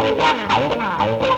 Wow.